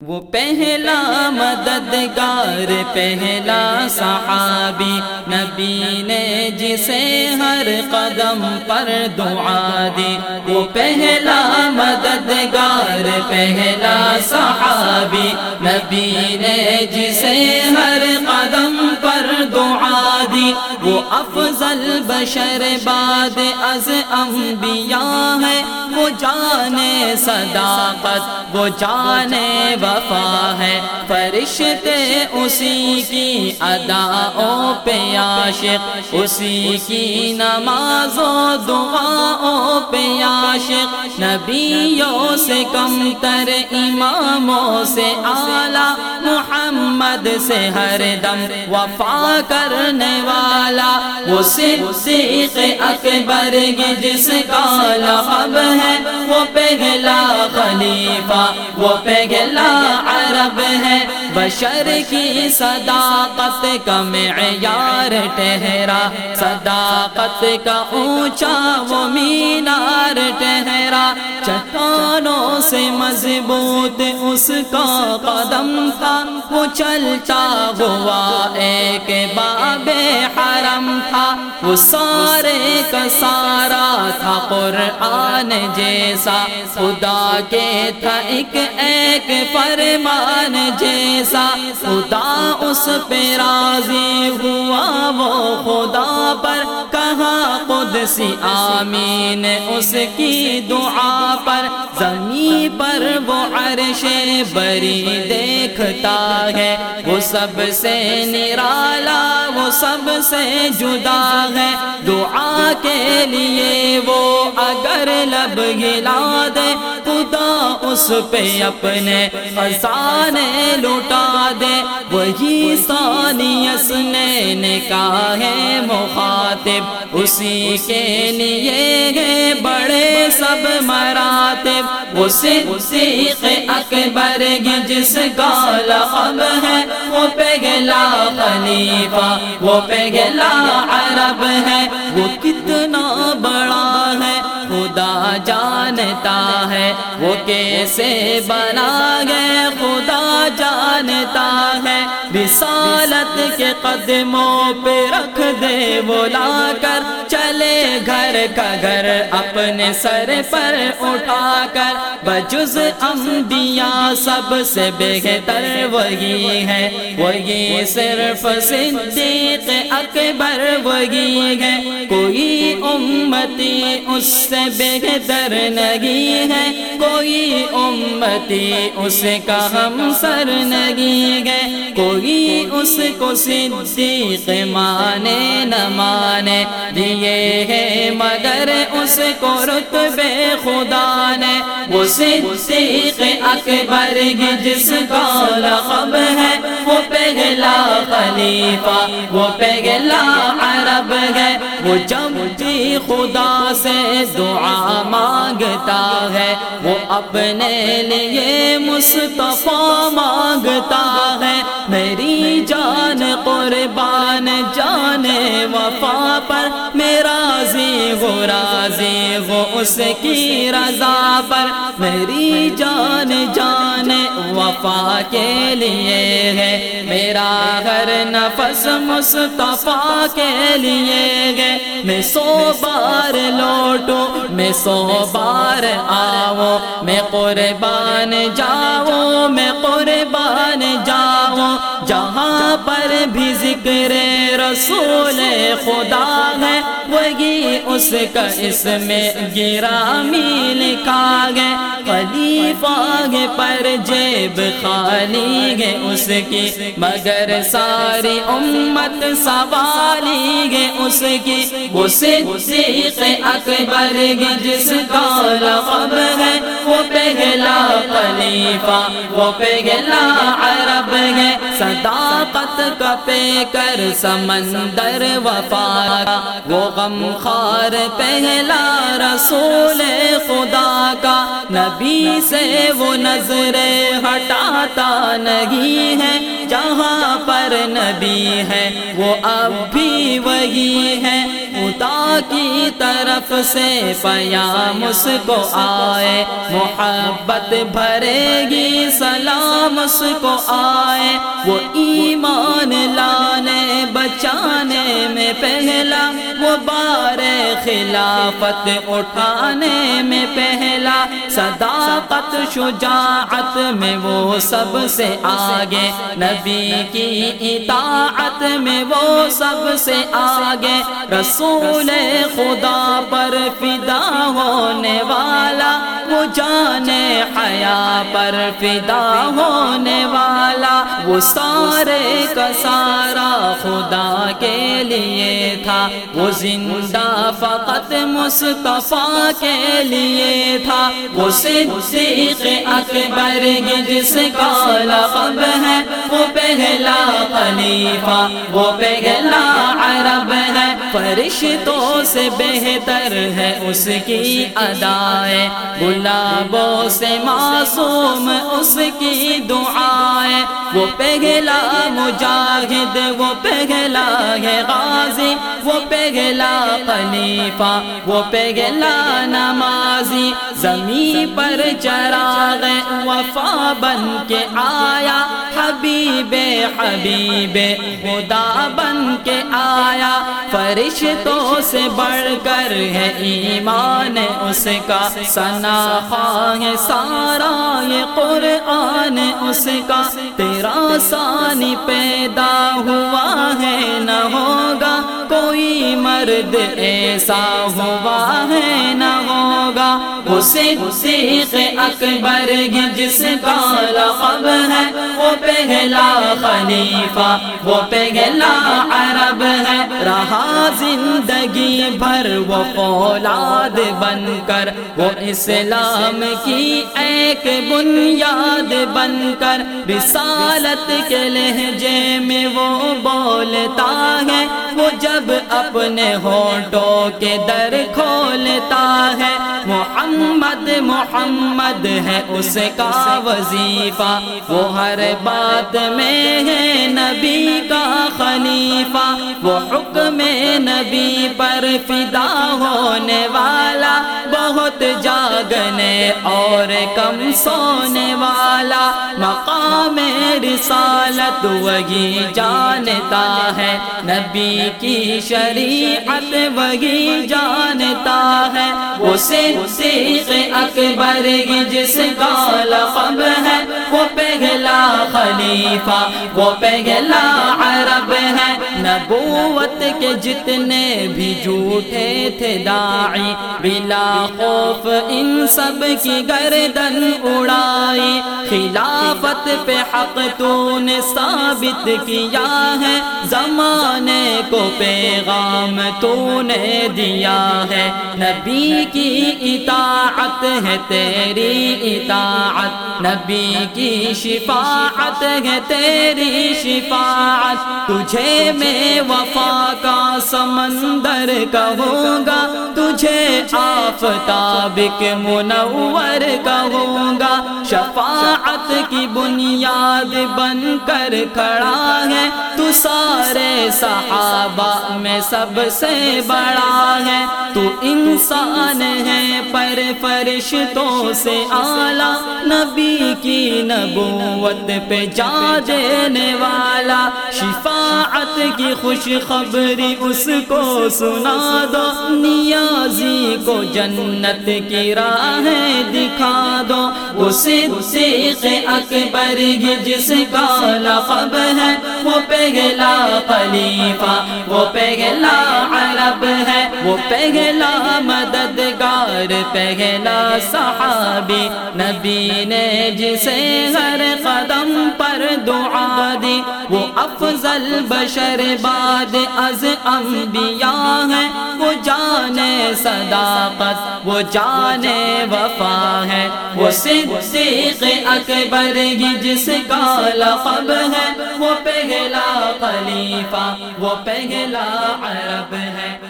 وہ پہلا مددگار، پہلا صحابی نبی نے جسے ہر قدم پر دعا دی۔ وہ پہلا مددگار، پہلا صحابی نبی نے جسے ہر قدم وہ افضل بشر باد از انبیاء ہے، وہ جانے صداقت، وہ جانے وفا ہے۔ فرشتے اسی کی ادا پہ عاشق، اسی کی نماز و دعا پہ عاشق۔ نبیوں سے کم تر، اماموں سے اعلی، محمد سے ہر دم۔ وفا کرنے والا والا، وہ صدیق اکبر کی جس کا لقب ہے، وہ پہلا خلیفہ، وہ پہلا عرب ہے۔ بشر کی صداقت کا معیار ٹہرا صداقت کا اونچا وہ مینار ٹہرا چٹانوں سے مضبوط اس کا قدم تھا، وہ چلتا ہوا ایک باب حرم تھا۔ وہ سارے کا سارا تھا قرآن جیسا۔ خدا کے تھا ایک ایک فرمان جیسا۔ خدا اس پہ راضی ہوا، وہ خدا پر کہا، قدسی آمین، اس کی دعا پر زمین پر وہ عرش بری دیکھتا ہے۔ وہ سب سے نرالا، وہ سب سے جدا ہے۔ دعا کے لیے وہ اگر لب گلا دے خدا اس پہ اپنے خزانے لوٹا دے۔ وہی ثانیس نے نکاح ہے مخاطب، اسی کے لیے ہے بڑے سب مراتب۔ وہ صدیق اکبر جس کا لقب ہے، وہ پگلا خلیفہ، وہ پگلا عرب ہے۔ وہ کتنا بڑا خدا جانتا ہے۔ وہ کیسے بنا گئے؟ خدا جانتا ہے۔ رسالت کے قدموں پہ رکھ دے وہ لا کر۔ چلے گھر کا گھر اپنے سر پر اٹھا کر۔ بجز انبیاء سب سے بہتر وہی ہے۔ وہی صرف صدیق اکبر وہی ہے۔ کوئی امتی اس سے بہتر نہیں ہے، کوئی امتی اس کا ہم سر نہیں ہے۔ کوئی اس کو صدیق مانے نہ مانے دیے ہے مگر اس کو رتبے خدا نے۔ وہ صدیق اکبر جس کا لقب ہے، وہ پہلا خلیفہ، وہ پہلا عرب ہے۔ وہ جب بھی خدا سے دعا مانگتا ہے، وہ اپنے لیے مصطفیٰ مانگتا ہے۔ میری جان قربان، جان وفا پر میرا وہ راضی، وہ اس کی رضا پر میری جان جان وفا کے لیے ہے۔ میرا ہر نفس مصطفیٰ کے لیے ہے۔ میں سو بار لوٹوں، میں سو بار آؤ میں قربان جاؤ میں قربان جاؤ جہاں پر بھی ذکر رسول خدا ہے، وہی اس کا اس میں گرامی لکھا گئے خلیفہ پر جیب خالی گے اس کی مگر ساری امت سوالی گے اس کی وہ صدیق اکبر جس کا لقب ہے، وہ پہلا خلیفہ، وہ پہلا عرب ہے، صداقت کا پہ کر سمندر وفا وہ غم خار پہلا رسول خدا کا۔ نبی سے وہ نظر ہٹاتا نہیں ہے۔ جہاں پر نبی ہے، وہ اب بھی وہی ہے۔ خدا کی طرف سے پیام اس کو آئے۔ محبت بھرے گی، سلام اس کو آئے۔ وہ ایمان لانے بچانے میں پہلا، وہ بار خلافت اٹھانے میں پہلا۔ صداقت، شجاعت میں وہ سب سے آگے۔ نبی کی اطاعت میں وہ سب سے آگے۔ رسول خدا پر فدا ہونے والا وہ جانے حیا پر فدا ہونے والا، وہ سارے کا سارا خدا کے لیے تھا۔ وہ زندہ فقط مصطفیٰ کے لیے تھا۔ وہ صدیق اکبر جس کا لقب ہے۔ وہ پہلا خلیفہ، وہ پہلا عرب ہے۔ فرشتوں سے بہتر ہے اس کی ادائیں گلابوں سے معصوم اس کی دعائیں وہ پہلا مجاہد، وہ پہلا ہے غازی، وہ پہلا خلیفہ، وہ پہلا نمازی۔ زمین پر چراغ وفا بن کے آیا، حبیب حبیب خدا بن کے آیا۔ فرشتوں سے بڑھ کر ہے ایمان، اس کا سنا ہے سارا یہ قرآن، اس کا تیرا سانی پیدا ہوا ہے نہ ہوگا کوئی مرد ایسا ہوا ہے نہ ہوگا اسے صدیق اکبر جس کا لقب ہے، وہ پہلا خلیفہ، وہ پہلا عرب ہے۔ رہا زندگی بھر وہ فولاد بن کر، وہ اسلام کی ایک بنیاد بن کر۔ رسالت کے لہجے میں وہ بولتا ہے، وہ جب اپنے ہونٹوں کے در کھولتا ہے۔ محمد محمد ہے اس کا وظیفہ۔ وہ ہر بات میں ہے نبی کا خلیفہ۔ وہ حکم نبی پر فدا ہونے والا۔ بہت جاگنے اور کم سونے والا۔ مقام رسالت وہی جانتا ہے۔ نبی کی شریعت وہی جانتا ہے۔ وہ صدیق اکبر جس کا لقب ہے وہ پہلا خلیفہ وہ پہلا عرب ہے۔ نبوت کے جتنے بھی جھوٹے تھے داعی، بلا خوف ان سب کی گردن اڑائی۔ خلافت پہ حق تو نے ثابت کیا ہے۔ زمانے کو پیغام تو نے دیا ہے۔ نبی کی اطاعت ہے تیری اطاعت۔ نبی کی شفاعت ہے تیری شفاعت۔ تجھے میں وفا کا سمندر کہوں گا، تجھے آفتاب کے منور کہوں گا، شفاعت کی بنیاد بن کر کھڑا ہے، تو سارے صحابہ میں سب سے بڑا ہے۔ تو انسان ہے پر فرشتوں سے آلہ نبی کی نبوت پہ جا دینے والا، شفاعت کی خوش خبری اس کو سنا دو، نیازی کو جنت کی راہ دکھا دو۔ اس صدیق اکبر جس کا لقب ہے، وہ پہلا خلیفہ، وہ پہلا عرب ہے۔ وہ پہلا مددگار، پہلا صحابی نبی نے جسے ہر قدم پر دعا دی۔ وہ افضل بشر بعد از انبیاء ہیں، وہ جانے صداقت، وہ جانے وفا ہے وہ صدیق اکبر جس کا لقب ہے، وہ پہلا خلیفہ، وہ پہلا عرب ہے۔